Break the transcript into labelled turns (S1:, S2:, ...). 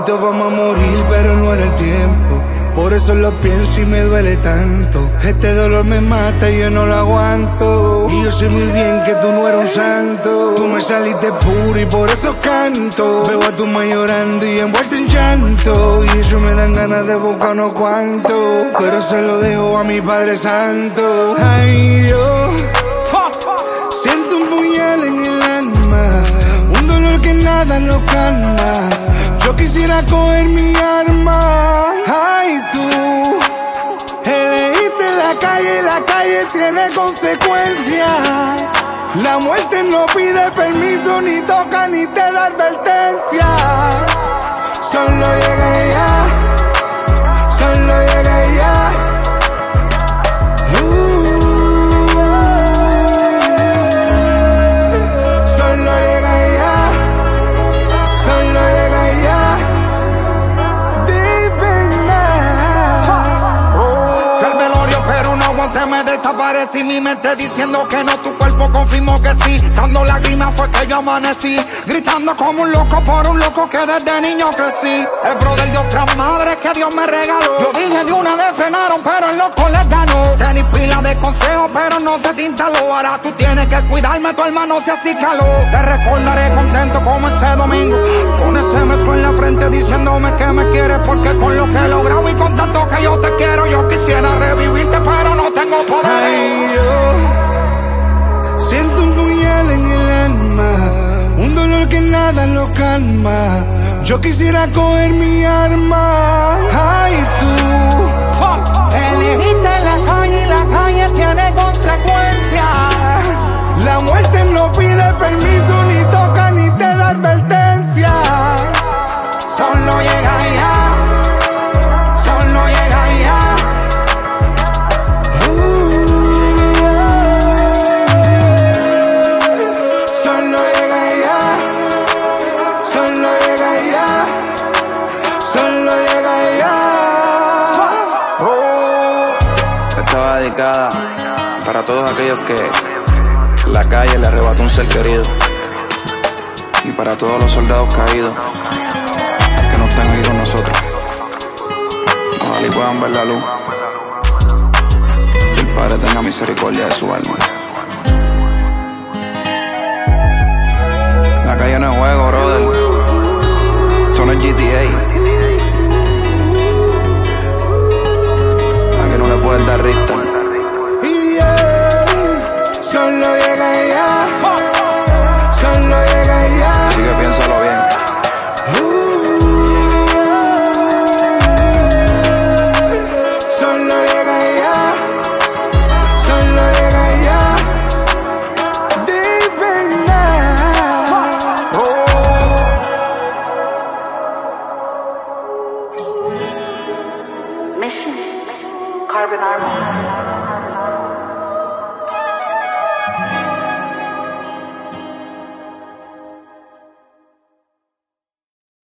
S1: vamos a morir, pero no era el tiempo. Por eso lo pienso y me duele tanto. Este dolor me mata y yo no lo aguanto. Y yo sé muy bien que tú no eres un santo. Tú me saliste puro y por eso canto. Veo a tu ma llorando y envuelto en llanto. Y eso me dan ganas de buscar unos cuantos. Pero se lo dejo a mi Padre Santo. Ay, yo. Siento un puñal en el alma. Un dolor que nada lo calma. Yo quisiera coger mi arma. Ay, tú. Elegiste la calle la calle tiene consecuencias. La muerte no pide permiso, ni toca, ni te da advertencia.
S2: No me desaparecí. Mi mente diciendo que no, tu cuerpo confirmó que sí. Dando lágrimas fue que yo amanecí. Gritando como un loco por un loco que desde niño crecí. El brother de otra madre que Dios me regaló. Yo dije de una vez frenaron, pero el loco les ganó. Tenís pila de consejos, pero no se te instaló. Ahora tú tienes que cuidarme, tu hermano se acicaló. Te recordaré contento como ese domingo. Con ese en la frente diciéndome que me quieres. Porque con lo que he logrado y con tanto Yo quisiera
S1: coger mi arma. Ay, tú
S2: Elegiste la calle y la calle tiene consecuencias.
S1: La muerte no pide permiso, ni toca, ni te da advertencia.
S2: Solo llega ya,
S3: para todos aquellos que la calle le arrebató un ser querido. Y para todos los soldados caídos que no están aquí con nosotros. Ojalá y puedan ver la luz. Que el Padre tenga misericordia de su alma.
S4: Carbon Armor.